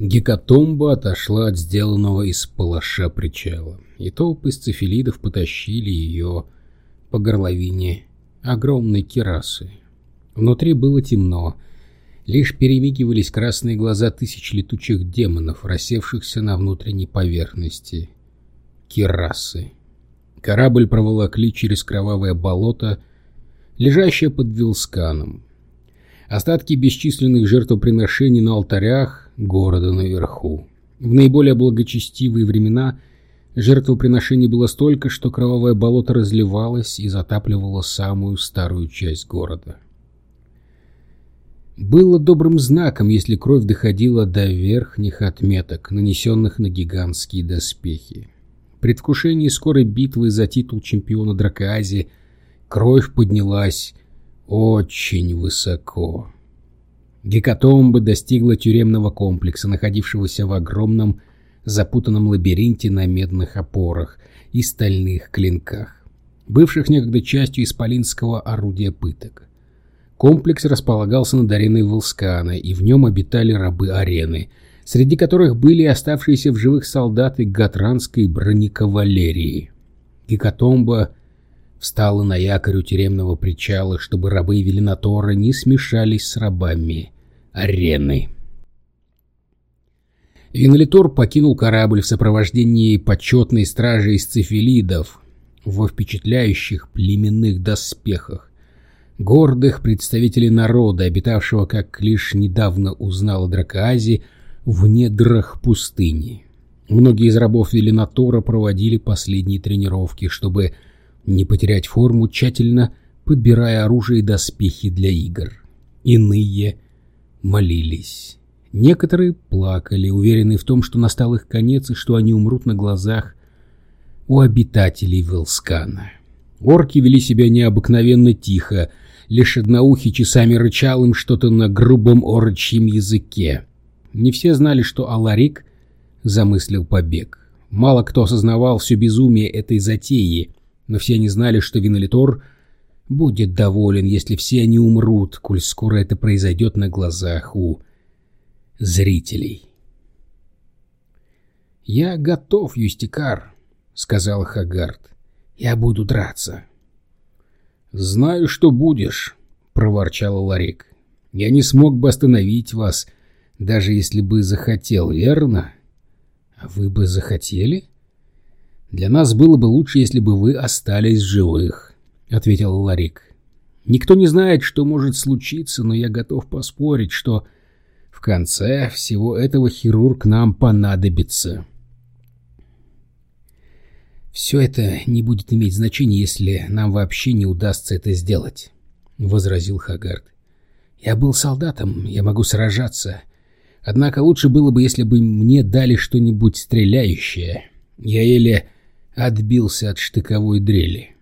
Гекатомба отошла от сделанного из палаша причала, и толпы сцефилидов потащили ее по горловине огромной керасы. Внутри было темно, лишь перемигивались красные глаза тысяч летучих демонов, рассевшихся на внутренней поверхности керасы. Корабль проволокли через кровавое болото, лежащее под Вилсканом. Остатки бесчисленных жертвоприношений на алтарях города наверху. В наиболее благочестивые времена жертвоприношений было столько, что кровавое болото разливалось и затапливало самую старую часть города. Было добрым знаком, если кровь доходила до верхних отметок, нанесенных на гигантские доспехи. В предвкушении скорой битвы за титул чемпиона Дракоази кровь поднялась очень высоко. Гекатомба достигла тюремного комплекса, находившегося в огромном запутанном лабиринте на медных опорах и стальных клинках, бывших некогда частью исполинского орудия пыток. Комплекс располагался над ареной Волскана, и в нем обитали рабы арены — среди которых были оставшиеся в живых солдаты гатранской бронекавалерии. Гекатомба встала на якорь у тюремного причала, чтобы рабы Велинатора не смешались с рабами арены. Винолитор покинул корабль в сопровождении почетной стражи из цифилидов во впечатляющих племенных доспехах, гордых представителей народа, обитавшего, как лишь недавно узнал о Дракоазе, в недрах пустыни. Многие из рабов Велинатора проводили последние тренировки, чтобы не потерять форму, тщательно подбирая оружие и доспехи для игр. Иные молились. Некоторые плакали, уверенные в том, что настал их конец и что они умрут на глазах у обитателей Велскана. Орки вели себя необыкновенно тихо, лишь одноухий часами рычал им что-то на грубом орочьем языке. Не все знали, что Аларик замыслил побег. Мало кто осознавал все безумие этой затеи, но все они знали, что Винолитор будет доволен, если все они умрут, коль скоро это произойдет на глазах у зрителей. «Я готов, Юстикар», — сказал Хагард. «Я буду драться». «Знаю, что будешь», — проворчал Ларик. «Я не смог бы остановить вас, — даже если бы захотел, верно? А вы бы захотели? Для нас было бы лучше, если бы вы остались живых, — ответил Ларик. Никто не знает, что может случиться, но я готов поспорить, что в конце всего этого хирург нам понадобится. «Все это не будет иметь значения, если нам вообще не удастся это сделать», — возразил Хагард. «Я был солдатом, я могу сражаться, Однако лучше было бы, если бы мне дали что-нибудь стреляющее. Я еле отбился от штыковой дрели.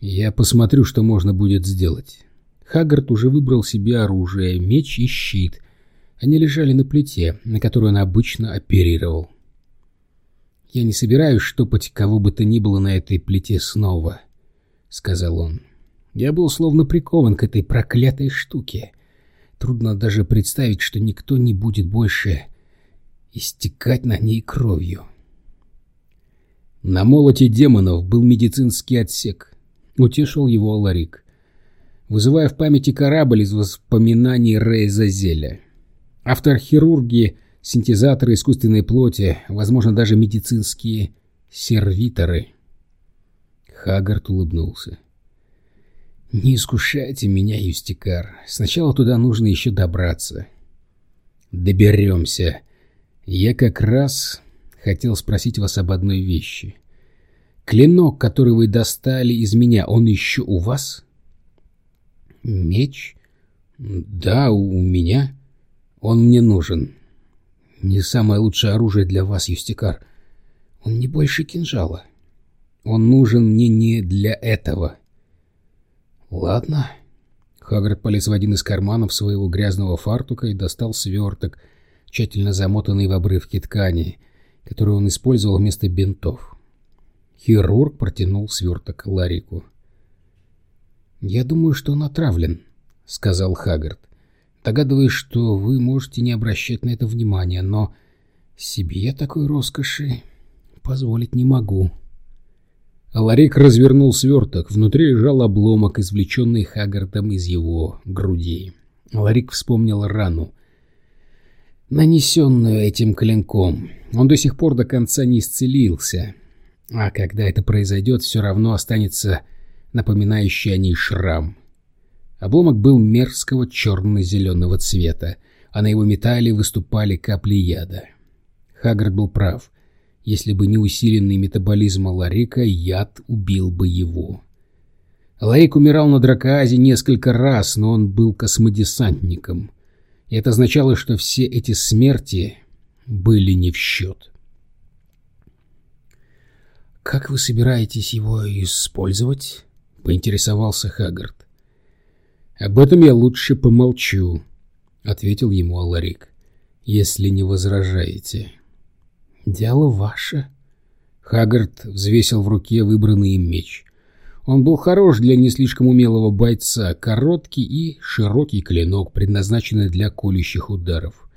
Я посмотрю, что можно будет сделать. Хаггард уже выбрал себе оружие, меч и щит. Они лежали на плите, на которую он обычно оперировал. «Я не собираюсь штопать кого бы то ни было на этой плите снова», — сказал он. «Я был словно прикован к этой проклятой штуке». Трудно даже представить, что никто не будет больше истекать на ней кровью. На молоте демонов был медицинский отсек. Утешил его Аларик, вызывая в памяти корабль из воспоминаний Рейза Зеля. Автор хирургии, синтезаторы искусственной плоти, возможно, даже медицинские сервиторы. Хагард улыбнулся. «Не искушайте меня, Юстикар. Сначала туда нужно еще добраться». «Доберемся. Я как раз хотел спросить вас об одной вещи. Клинок, который вы достали из меня, он еще у вас?» «Меч? Да, у меня. Он мне нужен. Не самое лучшее оружие для вас, Юстикар. Он не больше кинжала. Он нужен мне не для этого». «Ладно». Хагрид полез в один из карманов своего грязного фартука и достал сверток, тщательно замотанный в обрывки ткани, который он использовал вместо бинтов. Хирург протянул сверток Ларику. «Я думаю, что он отравлен», — сказал Хаггард. догадываюсь, что вы можете не обращать на это внимания, но себе я такой роскоши позволить не могу. Ларик развернул сверток. Внутри лежал обломок, извлеченный Хаггардом из его груди. Ларик вспомнил рану, нанесенную этим клинком. Он до сих пор до конца не исцелился. А когда это произойдет, все равно останется напоминающий о ней шрам. Обломок был мерзкого черно-зеленого цвета, а на его металле выступали капли яда. Хаггард был прав. Если бы не усиленный метаболизм Ларика, яд убил бы его. Ларик умирал на Дракоазе несколько раз, но он был космодесантником. Это означало, что все эти смерти были не в счет. «Как вы собираетесь его использовать?» — поинтересовался Хаггард. «Об этом я лучше помолчу», — ответил ему Аларик, — «если не возражаете». «Дело ваше». Хаггард взвесил в руке выбранный им меч. Он был хорош для не слишком умелого бойца, короткий и широкий клинок, предназначенный для колющих ударов.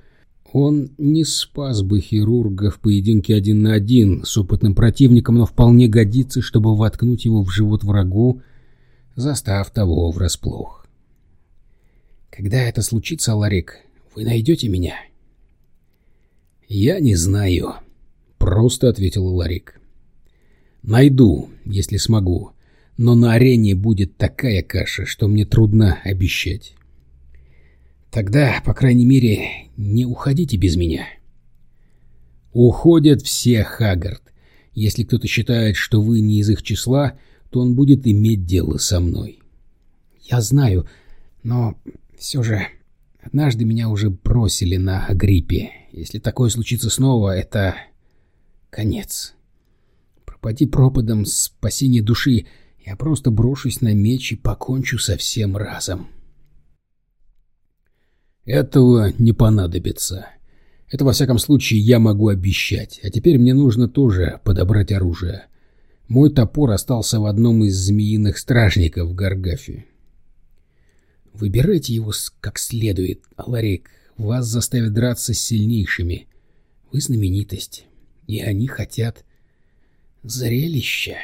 Он не спас бы хирурга в поединке один на один с опытным противником, но вполне годится, чтобы воткнуть его в живот врагу, застав того врасплох. «Когда это случится, Ларик, вы найдете меня?» «Я не знаю», — просто ответил Ларик. «Найду, если смогу, но на арене будет такая каша, что мне трудно обещать». «Тогда, по крайней мере, не уходите без меня». «Уходят все, Хаггард. Если кто-то считает, что вы не из их числа, то он будет иметь дело со мной». «Я знаю, но все же однажды меня уже бросили на гриппе. Если такое случится снова, это конец. Пропади пропадом спасение души, я просто брошусь на меч и покончу со всем разом. Этого не понадобится. Это, во всяком случае, я могу обещать. А теперь мне нужно тоже подобрать оружие. Мой топор остался в одном из змеиных стражников в Гаргафе. Выбирайте его как следует, Аларик. Вас заставят драться с сильнейшими. Вы знаменитость, и они хотят зрелища.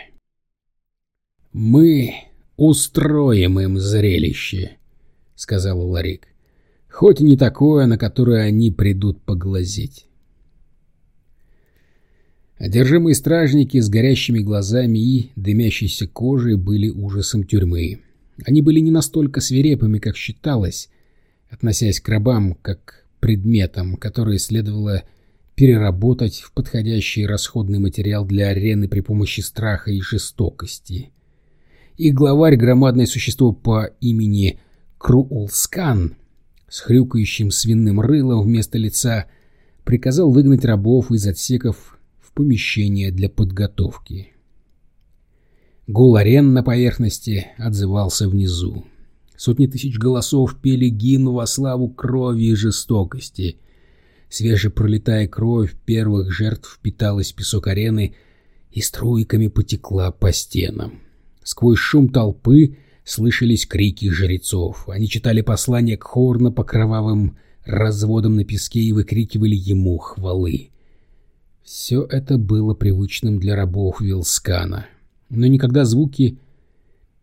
«Мы устроим им зрелище», — сказал Ларик. «Хоть и не такое, на которое они придут поглазеть». Одержимые стражники с горящими глазами и дымящейся кожей были ужасом тюрьмы. Они были не настолько свирепыми, как считалось, относясь к рабам как к предметам, которые следовало переработать в подходящий расходный материал для арены при помощи страха и жестокости. И главарь громадное существо по имени Круулскан с хрюкающим свиным рылом вместо лица приказал выгнать рабов из отсеков в помещение для подготовки. Гул арен на поверхности отзывался внизу. Сотни тысяч голосов пели гимн во славу крови и жестокости. Свежепролетая кровь первых жертв впиталась в песок арены и струйками потекла по стенам. Сквозь шум толпы слышались крики жрецов. Они читали послание к Хорна по кровавым разводам на песке и выкрикивали ему хвалы. Все это было привычным для рабов Вилскана, но никогда звуки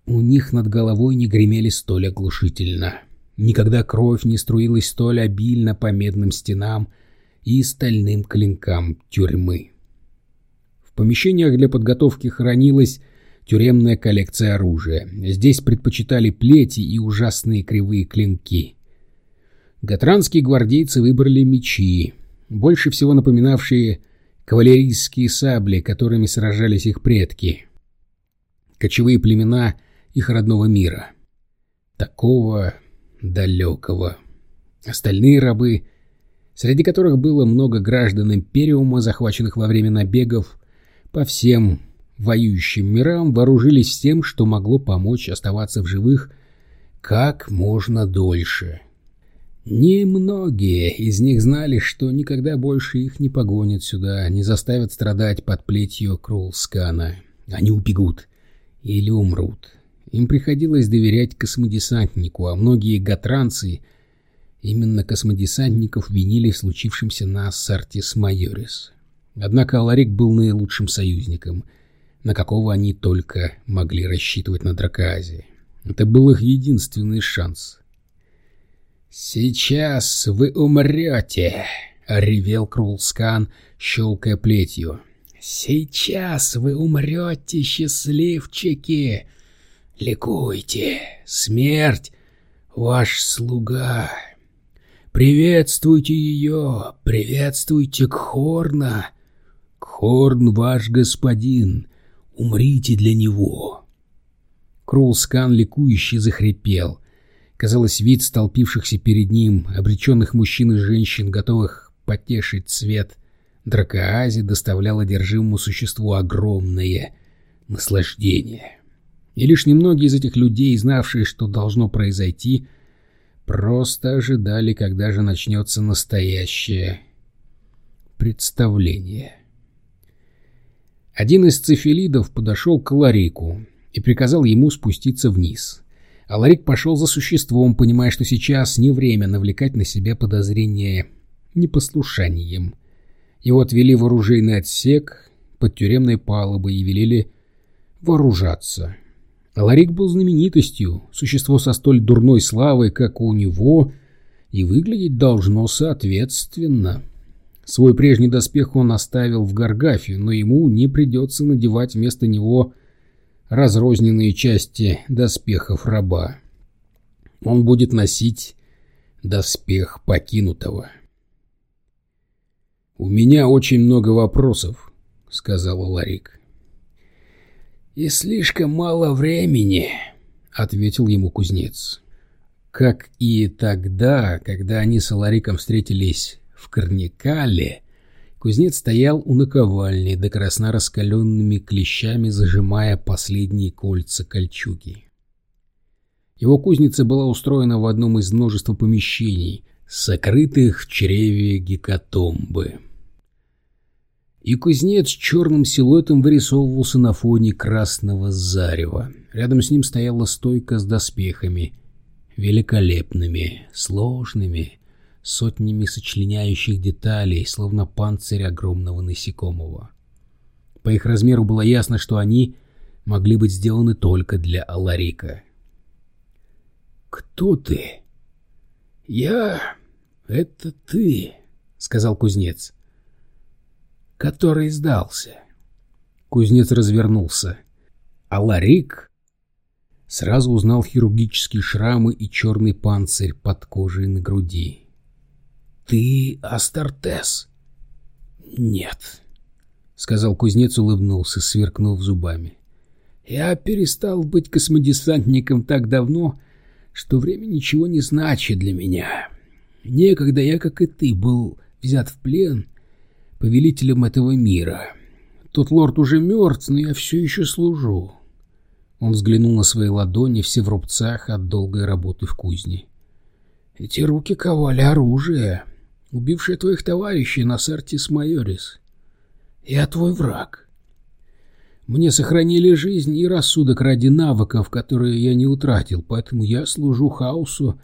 у них над головой не гремели столь оглушительно. Никогда кровь не струилась столь обильно по медным стенам и стальным клинкам тюрьмы. В помещениях для подготовки хранилась тюремная коллекция оружия. Здесь предпочитали плети и ужасные кривые клинки. Гатранские гвардейцы выбрали мечи, больше всего напоминавшие кавалерийские сабли, которыми сражались их предки. Кочевые племена — их родного мира. Такого далекого. Остальные рабы, среди которых было много граждан Империума, захваченных во время набегов по всем воюющим мирам, вооружились тем, что могло помочь оставаться в живых как можно дольше. Немногие из них знали, что никогда больше их не погонят сюда, не заставят страдать под плетью Крулскана. Они убегут или умрут. Им приходилось доверять космодесантнику, а многие гатранцы Именно космодесантников винили в случившемся на Сартис Майорис. Однако Аларик был наилучшим союзником, на какого они только могли рассчитывать на Дракоазе. Это был их единственный шанс. «Сейчас вы умрете!» — ревел Крулскан, щелкая плетью. «Сейчас вы умрете, счастливчики! Ликуйте! Смерть — ваш слуга! Приветствуйте ее! Приветствуйте Кхорна! Кхорн ваш господин! Умрите для него!» Крулскан ликующий захрипел. Казалось, вид столпившихся перед ним, обреченных мужчин и женщин, готовых потешить цвет — Дракоазе доставляло одержимому существу огромное наслаждение. И лишь немногие из этих людей, знавшие, что должно произойти, просто ожидали, когда же начнется настоящее представление. Один из цифелидов подошел к Ларику и приказал ему спуститься вниз. А Ларик пошел за существом, понимая, что сейчас не время навлекать на себя подозрения непослушанием. Его отвели в оружейный отсек под тюремной палубой и велели вооружаться. Ларик был знаменитостью, существо со столь дурной славой, как у него, и выглядеть должно соответственно. Свой прежний доспех он оставил в Гаргафе, но ему не придется надевать вместо него разрозненные части доспехов раба. Он будет носить доспех покинутого. «У меня очень много вопросов», — сказал Ларик. «И слишком мало времени», — ответил ему кузнец. Как и тогда, когда они с Лариком встретились в Корникале, кузнец стоял у наковальни, до красна раскаленными клещами зажимая последние кольца кольчуги. Его кузница была устроена в одном из множества помещений, сокрытых в чреве гекатомбы и кузнец черным силуэтом вырисовывался на фоне красного зарева. Рядом с ним стояла стойка с доспехами, великолепными, сложными, сотнями сочленяющих деталей, словно панцирь огромного насекомого. По их размеру было ясно, что они могли быть сделаны только для Аларика. «Кто ты?» «Я... это ты», — сказал кузнец который сдался. Кузнец развернулся, а Ларик сразу узнал хирургические шрамы и черный панцирь под кожей на груди. «Ты Астартес?» «Нет», — сказал кузнец, улыбнулся, сверкнув зубами. «Я перестал быть космодесантником так давно, что время ничего не значит для меня. Некогда я, как и ты, был взят в плен повелителем этого мира. Тот лорд уже мертв, но я все еще служу. Он взглянул на свои ладони, все в рубцах от долгой работы в кузне. Эти руки ковали оружие, убившее твоих товарищей на Сартис Майорис. Я твой враг. Мне сохранили жизнь и рассудок ради навыков, которые я не утратил, поэтому я служу хаосу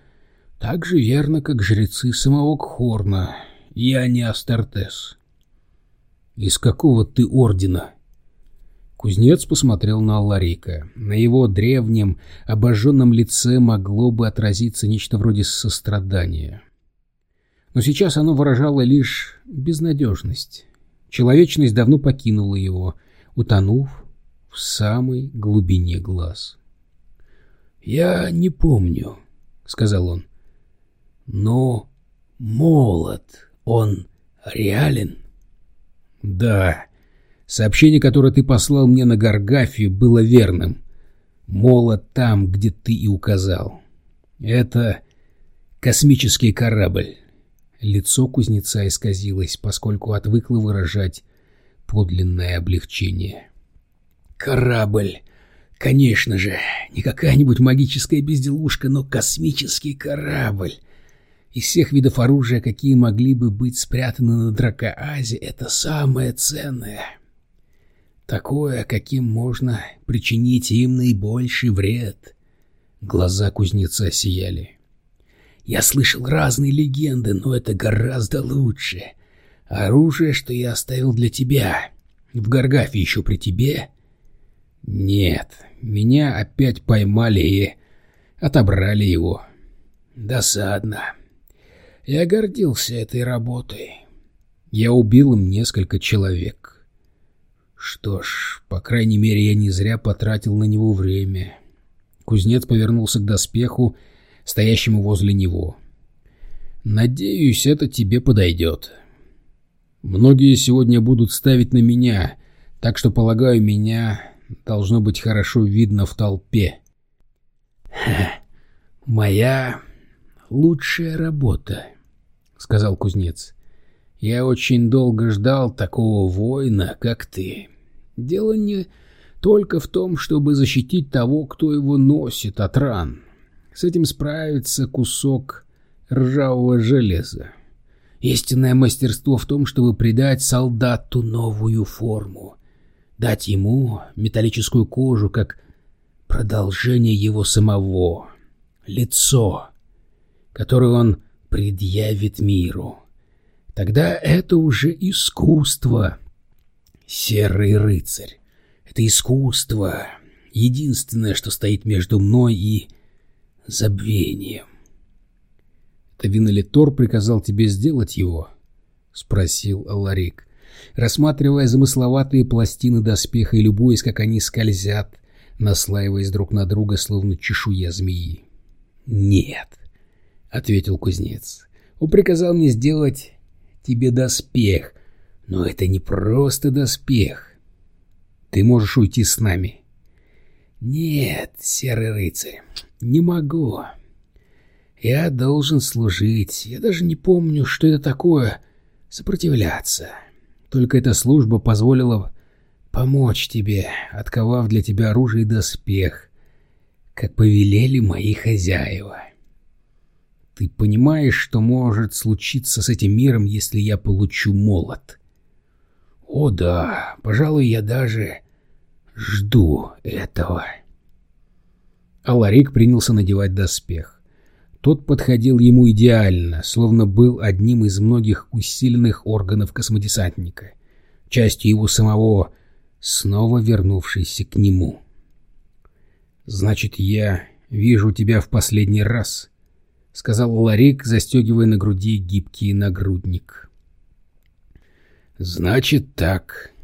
так же верно, как жрецы самого Кхорна. Я не Астартес. «Из какого ты ордена?» Кузнец посмотрел на Алларика. На его древнем, обожженном лице могло бы отразиться нечто вроде сострадания. Но сейчас оно выражало лишь безнадежность. Человечность давно покинула его, утонув в самой глубине глаз. «Я не помню», — сказал он. «Но молот, он реален?» Да. Сообщение, которое ты послал мне на Гаргафию, было верным. Молот там, где ты и указал. Это космический корабль. Лицо кузнеца исказилось, поскольку отвыкло выражать подлинное облегчение. Корабль. Конечно же, не какая-нибудь магическая безделушка, но космический корабль. Из всех видов оружия, какие могли бы быть спрятаны на Дракоазе, это самое ценное. Такое, каким можно причинить им наибольший вред. Глаза кузнеца сияли. Я слышал разные легенды, но это гораздо лучше. Оружие, что я оставил для тебя. В Гаргафе еще при тебе? Нет, меня опять поймали и отобрали его. Досадно. Я гордился этой работой. Я убил им несколько человек. Что ж, по крайней мере, я не зря потратил на него время. Кузнец повернулся к доспеху, стоящему возле него. «Надеюсь, это тебе подойдет. Многие сегодня будут ставить на меня, так что, полагаю, меня должно быть хорошо видно в толпе». «Моя лучшая работа», — сказал кузнец. «Я очень долго ждал такого воина, как ты. Дело не только в том, чтобы защитить того, кто его носит от ран. С этим справится кусок ржавого железа. Истинное мастерство в том, чтобы придать солдату новую форму, дать ему металлическую кожу, как продолжение его самого, лицо, которое он предъявит миру. Тогда это уже искусство, серый рыцарь. Это искусство, единственное, что стоит между мной и забвением. «Это Винолитор приказал тебе сделать его?» — спросил Аларик, рассматривая замысловатые пластины доспеха и любуясь, как они скользят, наслаиваясь друг на друга, словно чешуя змеи. «Нет», — ответил кузнец, — «он приказал мне сделать тебе доспех, но это не просто доспех. Ты можешь уйти с нами». «Нет, серый рыцарь, не могу. Я должен служить. Я даже не помню, что это такое — сопротивляться. Только эта служба позволила помочь тебе, отковав для тебя оружие и доспех, как повелели мои хозяева. Ты понимаешь, что может случиться с этим миром, если я получу молот? О да, пожалуй, я даже жду этого. Аларик принялся надевать доспех. Тот подходил ему идеально, словно был одним из многих усиленных органов космодесантника, частью его самого, снова вернувшейся к нему. «Значит, я вижу тебя в последний раз», — сказал Ларик, застегивая на груди гибкий нагрудник. «Значит так.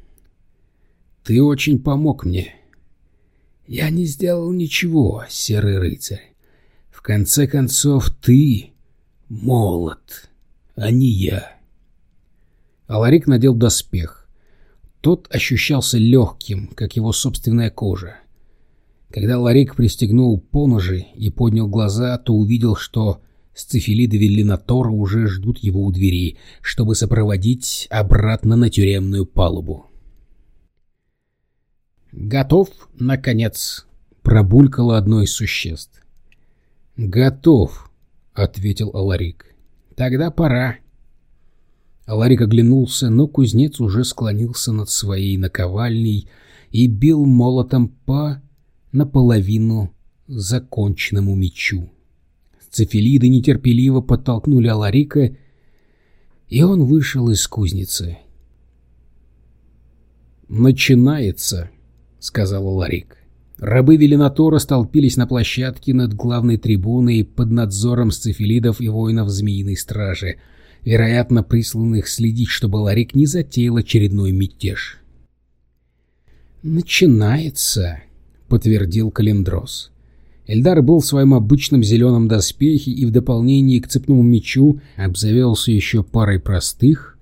Ты очень помог мне». Я не сделал ничего, серый рыцарь. В конце концов, ты молод, а не я. Аларик надел доспех. Тот ощущался легким, как его собственная кожа. Когда Ларик пристегнул поножи и поднял глаза, то увидел, что сцефилиды Веллинатора уже ждут его у двери, чтобы сопроводить обратно на тюремную палубу. «Готов, наконец!» — пробулькало одно из существ. «Готов!» — ответил Аларик. «Тогда пора!» Аларик оглянулся, но кузнец уже склонился над своей наковальней и бил молотом по наполовину законченному мечу. Цефелиды нетерпеливо подтолкнули Аларика, и он вышел из кузницы. «Начинается!» — сказал Ларик. Рабы Велинатора столпились на площадке над главной трибуной под надзором сцефилидов и воинов Змеиной Стражи, вероятно, присланных следить, чтобы Ларик не затеял очередной мятеж. «Начинается», — подтвердил Калиндрос. Эльдар был в своем обычном зеленом доспехе и в дополнение к цепному мечу обзавелся еще парой простых,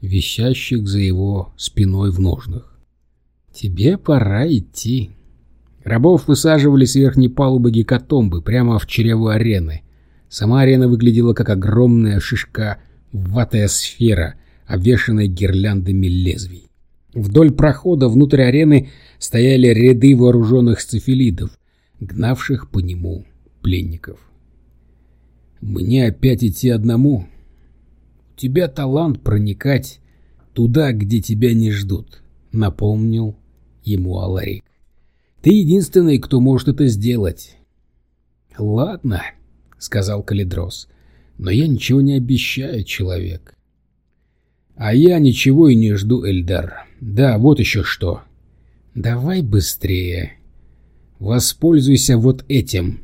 висящих за его спиной в ножнах. «Тебе пора идти». Рабов высаживали с верхней палубы гекатомбы прямо в чрево арены. Сама арена выглядела как огромная шишка ватая сфера, обвешанная гирляндами лезвий. Вдоль прохода внутрь арены стояли ряды вооруженных сцефилидов, гнавших по нему пленников. «Мне опять идти одному? У тебя талант проникать туда, где тебя не ждут», — напомнил ему Аларик. «Ты единственный, кто может это сделать». «Ладно», — сказал Калидрос. Но я ничего не обещаю, человек. А я ничего и не жду, Эльдар. Да, вот еще что. Давай быстрее. Воспользуйся вот этим.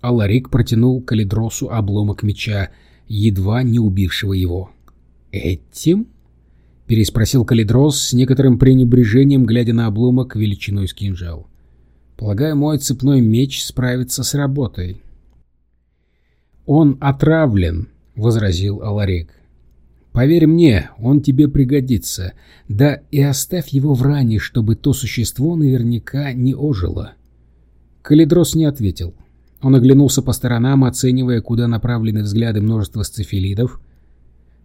Аларик протянул Калидросу обломок меча, едва не убившего его. «Этим?» — переспросил Калидрос с некоторым пренебрежением, глядя на обломок величиной с кинжал. «Полагаю, мой цепной меч справится с работой». «Он отравлен», — возразил Аларик. «Поверь мне, он тебе пригодится. Да и оставь его в ране, чтобы то существо наверняка не ожило». Калидрос не ответил. Он оглянулся по сторонам, оценивая, куда направлены взгляды множества сцефилидов.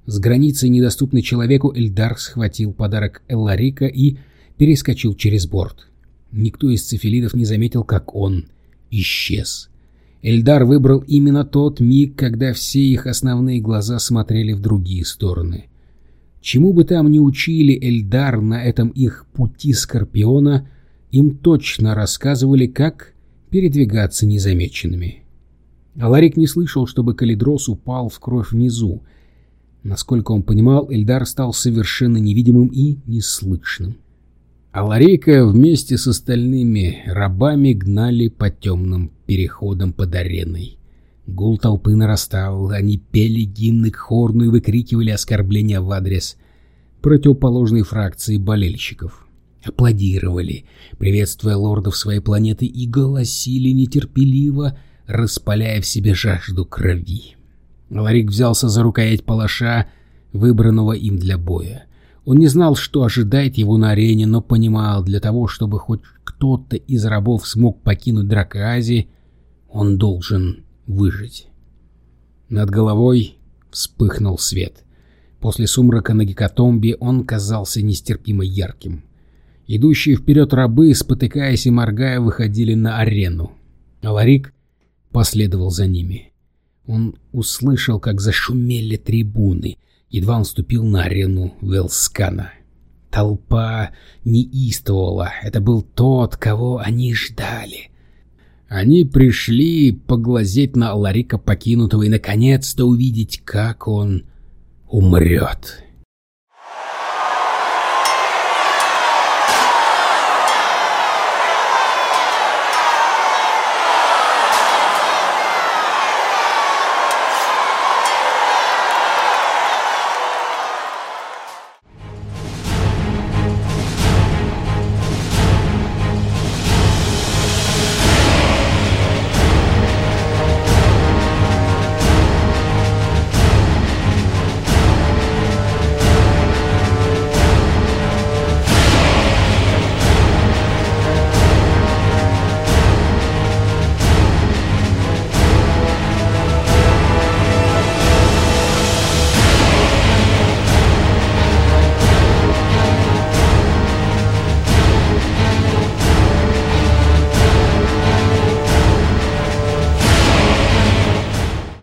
С границы, недоступный человеку, Эльдар схватил подарок Элларика и перескочил через борт. Никто из сцефилидов не заметил, как он исчез. Эльдар выбрал именно тот миг, когда все их основные глаза смотрели в другие стороны. Чему бы там ни учили Эльдар на этом их пути Скорпиона, им точно рассказывали, как передвигаться незамеченными. Аларик не слышал, чтобы Калидрос упал в кровь внизу. Насколько он понимал, Эльдар стал совершенно невидимым и неслышным. Аларика вместе с остальными рабами гнали по темным переходам под ареной. Гул толпы нарастал, они пели гимны к хорну и выкрикивали оскорбления в адрес противоположной фракции болельщиков аплодировали, приветствуя лордов своей планеты, и голосили нетерпеливо, распаляя в себе жажду крови. Ларик взялся за рукоять палаша, выбранного им для боя. Он не знал, что ожидает его на арене, но понимал, для того, чтобы хоть кто-то из рабов смог покинуть Дракоази, он должен выжить. Над головой вспыхнул свет. После сумрака на гекатомбе он казался нестерпимо ярким. Идущие вперед рабы, спотыкаясь и моргая, выходили на арену. Аларик последовал за ними. Он услышал, как зашумели трибуны, едва он ступил на арену Велскана. Толпа неистовала, это был тот, кого они ждали. Они пришли поглазеть на Аларика покинутого и, наконец-то, увидеть, как он умрет.